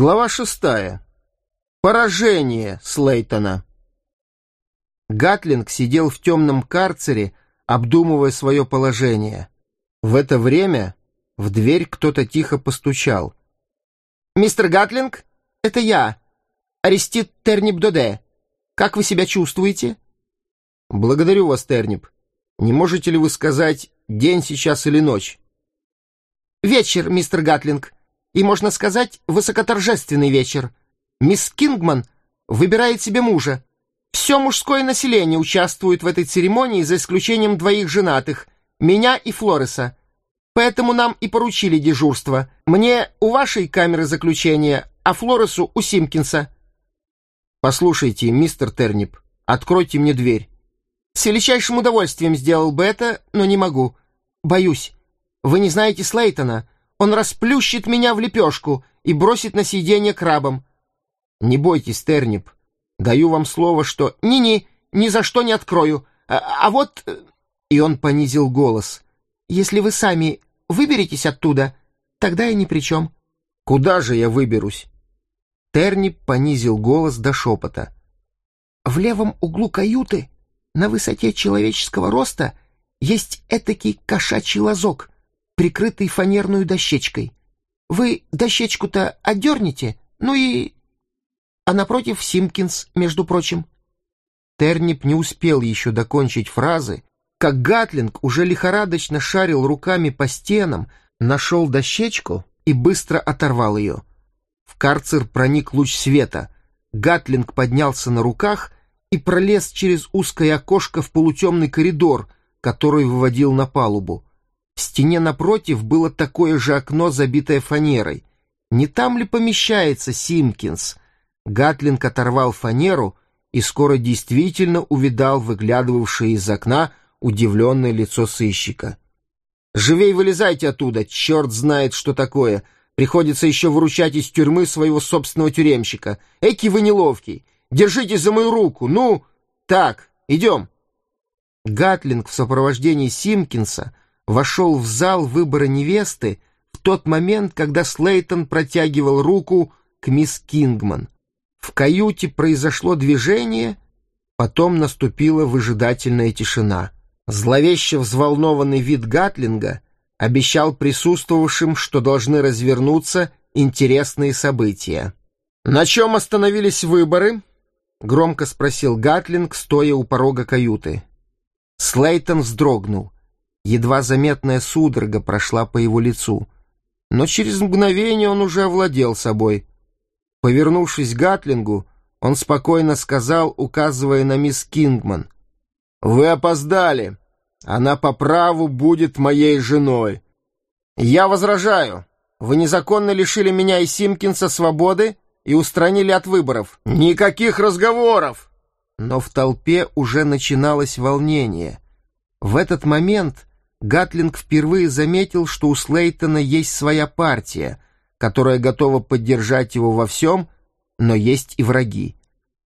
Глава шестая. Поражение Слейтона. Гатлинг сидел в темном карцере, обдумывая свое положение. В это время в дверь кто-то тихо постучал. «Мистер Гатлинг, это я, Арестит Тернип-Доде. Как вы себя чувствуете?» «Благодарю вас, Тернип. Не можете ли вы сказать, день сейчас или ночь?» «Вечер, мистер Гатлинг и, можно сказать, высокоторжественный вечер. Мисс Кингман выбирает себе мужа. Все мужское население участвует в этой церемонии, за исключением двоих женатых, меня и Флореса. Поэтому нам и поручили дежурство. Мне у вашей камеры заключения, а Флоресу у Симкинса. Послушайте, мистер Тернип, откройте мне дверь. С величайшим удовольствием сделал бы это, но не могу. Боюсь. Вы не знаете Слейтона. Он расплющит меня в лепешку и бросит на сиденье крабом. Не бойтесь, Тернип. Даю вам слово, что... Ни-ни, ни за что не открою. А, а вот... Э, и он понизил голос. Если вы сами выберетесь оттуда, тогда я ни при чем. Куда же я выберусь? Тернип понизил голос до шепота. В левом углу каюты, на высоте человеческого роста, есть этакий кошачий лазок — прикрытый фанерную дощечкой. Вы дощечку-то отдернете, ну и... А напротив Симкинс, между прочим. Тернип не успел еще докончить фразы, как Гатлинг уже лихорадочно шарил руками по стенам, нашел дощечку и быстро оторвал ее. В карцер проник луч света. Гатлинг поднялся на руках и пролез через узкое окошко в полутемный коридор, который выводил на палубу. В стене напротив было такое же окно, забитое фанерой. Не там ли помещается Симкинс? Гатлинг оторвал фанеру и скоро действительно увидал выглядывавшее из окна удивленное лицо сыщика. «Живей вылезайте оттуда! Черт знает, что такое! Приходится еще выручать из тюрьмы своего собственного тюремщика. Эки вы неловкий! Держитесь за мою руку! Ну, так, идем!» Гатлинг в сопровождении Симкинса — вошел в зал выбора невесты в тот момент, когда Слейтон протягивал руку к мисс Кингман. В каюте произошло движение, потом наступила выжидательная тишина. Зловеще взволнованный вид Гатлинга обещал присутствовавшим, что должны развернуться интересные события. «На чем остановились выборы?» — громко спросил Гатлинг, стоя у порога каюты. Слейтон вздрогнул. Едва заметная судорога прошла по его лицу. Но через мгновение он уже овладел собой. Повернувшись к Гатлингу, он спокойно сказал, указывая на мисс Кингман. «Вы опоздали. Она по праву будет моей женой». «Я возражаю. Вы незаконно лишили меня и Симкинса свободы и устранили от выборов. Никаких разговоров!» Но в толпе уже начиналось волнение. В этот момент Гатлинг впервые заметил, что у Слейтона есть своя партия, которая готова поддержать его во всем, но есть и враги.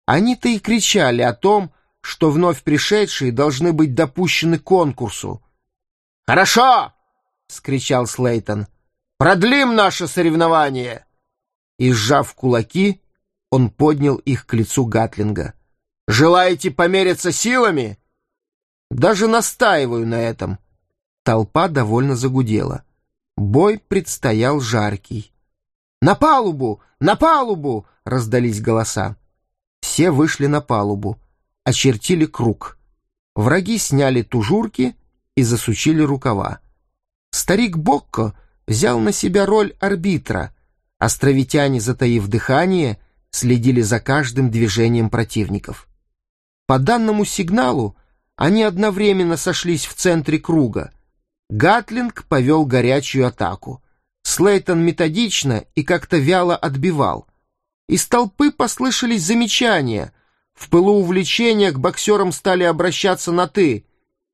Они-то и кричали о том, что вновь пришедшие должны быть допущены к конкурсу. «Хорошо!» — скричал Слейтон. «Продлим наше соревнование!» И, сжав кулаки, он поднял их к лицу Гатлинга. «Желаете помериться силами?» «Даже настаиваю на этом», Толпа довольно загудела. Бой предстоял жаркий. «На палубу! На палубу!» — раздались голоса. Все вышли на палубу, очертили круг. Враги сняли тужурки и засучили рукава. Старик Бокко взял на себя роль арбитра. Островитяне, затаив дыхание, следили за каждым движением противников. По данному сигналу они одновременно сошлись в центре круга. Гатлинг повел горячую атаку. Слейтон методично и как-то вяло отбивал. Из толпы послышались замечания. В пылу увлечения к боксерам стали обращаться на «ты».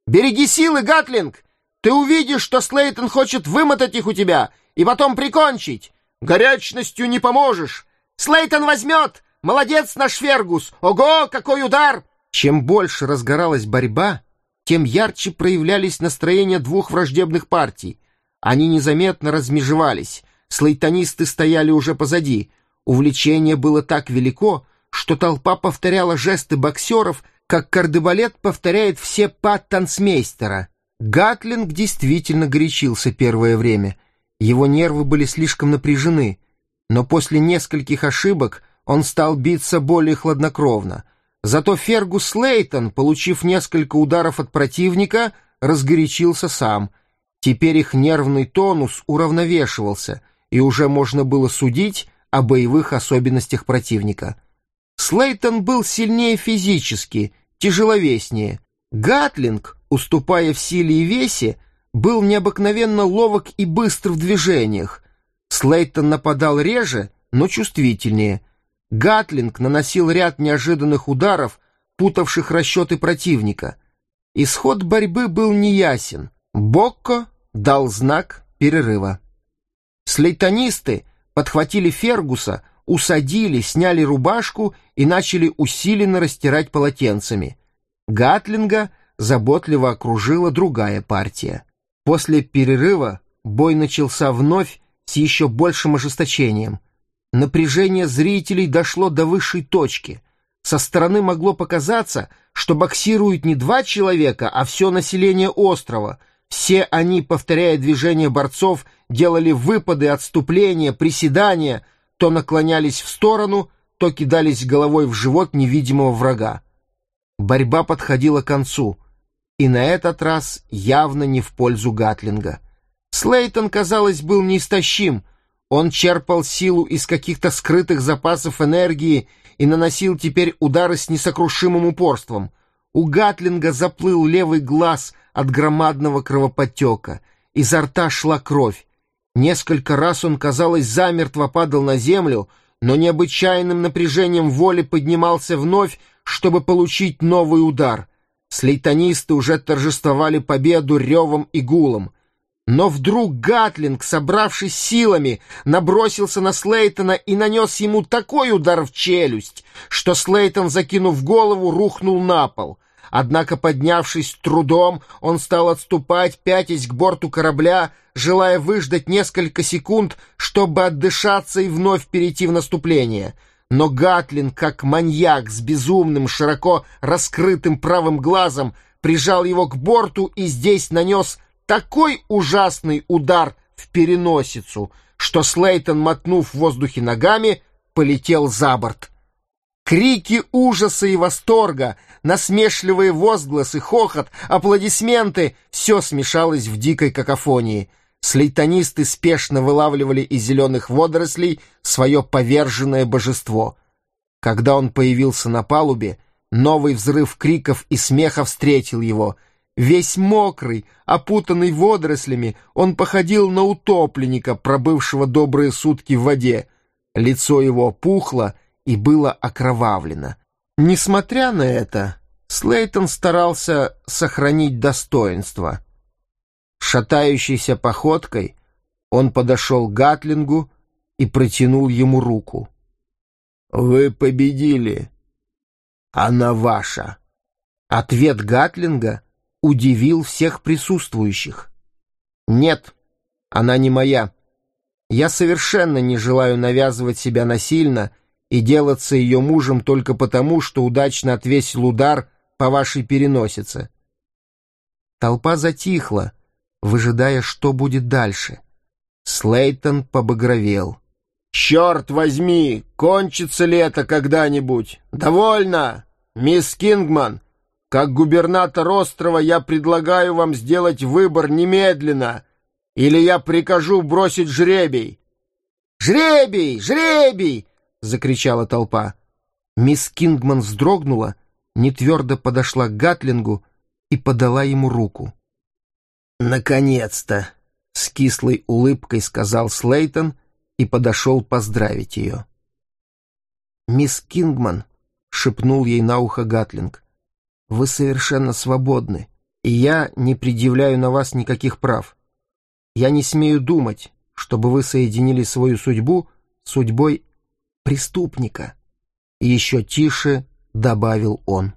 «Береги силы, Гатлинг! Ты увидишь, что Слейтон хочет вымотать их у тебя и потом прикончить. Горячностью не поможешь. Слейтон возьмет! Молодец наш Фергус! Ого, какой удар!» Чем больше разгоралась борьба, тем ярче проявлялись настроения двух враждебных партий. Они незаметно размежевались. Слейтонисты стояли уже позади. Увлечение было так велико, что толпа повторяла жесты боксеров, как кардебалет повторяет все па танцмейстера. Гатлинг действительно горячился первое время. Его нервы были слишком напряжены, но после нескольких ошибок он стал биться более хладнокровно. Зато Фергус Лейтон, получив несколько ударов от противника, разгорячился сам. Теперь их нервный тонус уравновешивался, и уже можно было судить о боевых особенностях противника. Слейтон был сильнее физически, тяжеловеснее. Гатлинг, уступая в силе и весе, был необыкновенно ловок и быстр в движениях. Слейтон нападал реже, но чувствительнее. Гатлинг наносил ряд неожиданных ударов, путавших расчеты противника. Исход борьбы был неясен. Бокко дал знак перерыва. Слейтонисты подхватили Фергуса, усадили, сняли рубашку и начали усиленно растирать полотенцами. Гатлинга заботливо окружила другая партия. После перерыва бой начался вновь с еще большим ожесточением. Напряжение зрителей дошло до высшей точки. Со стороны могло показаться, что боксируют не два человека, а все население острова. Все они, повторяя движения борцов, делали выпады, отступления, приседания, то наклонялись в сторону, то кидались головой в живот невидимого врага. Борьба подходила к концу, и на этот раз явно не в пользу Гатлинга. Слейтон, казалось, был неистощим. Он черпал силу из каких-то скрытых запасов энергии и наносил теперь удары с несокрушимым упорством. У Гатлинга заплыл левый глаз от громадного кровоподтека. Изо рта шла кровь. Несколько раз он, казалось, замертво падал на землю, но необычайным напряжением воли поднимался вновь, чтобы получить новый удар. Слейтонисты уже торжествовали победу ревом и гулом. Но вдруг Гатлинг, собравшись силами, набросился на Слейтона и нанес ему такой удар в челюсть, что Слейтон, закинув голову, рухнул на пол. Однако, поднявшись трудом, он стал отступать, пятясь к борту корабля, желая выждать несколько секунд, чтобы отдышаться и вновь перейти в наступление. Но Гатлин, как маньяк с безумным, широко раскрытым правым глазом, прижал его к борту и здесь нанес такой ужасный удар в переносицу, что Слейтон, мотнув в воздухе ногами, полетел за борт. Крики ужаса и восторга, насмешливые возгласы, хохот, аплодисменты — все смешалось в дикой какофонии. Слейтонисты спешно вылавливали из зеленых водорослей свое поверженное божество. Когда он появился на палубе, новый взрыв криков и смеха встретил его. Весь мокрый, опутанный водорослями, он походил на утопленника, пробывшего добрые сутки в воде. Лицо его пухло, и было окровавлено. Несмотря на это, Слейтон старался сохранить достоинство. Шатающейся походкой он подошел к Гатлингу и протянул ему руку. «Вы победили. Она ваша». Ответ Гатлинга удивил всех присутствующих. «Нет, она не моя. Я совершенно не желаю навязывать себя насильно и делаться ее мужем только потому, что удачно отвесил удар по вашей переносице. Толпа затихла, выжидая, что будет дальше. Слейтон побагровел. «Черт возьми, кончится ли это когда-нибудь? Довольно! Мисс Кингман, как губернатор острова я предлагаю вам сделать выбор немедленно, или я прикажу бросить жребий». «Жребий! Жребий!» — закричала толпа. Мисс Кингман вздрогнула, нетвердо подошла к Гатлингу и подала ему руку. «Наконец-то!» — с кислой улыбкой сказал Слейтон и подошел поздравить ее. «Мисс Кингман», — шепнул ей на ухо Гатлинг, — «вы совершенно свободны, и я не предъявляю на вас никаких прав. Я не смею думать, чтобы вы соединили свою судьбу с судьбой преступника. Еще тише добавил он.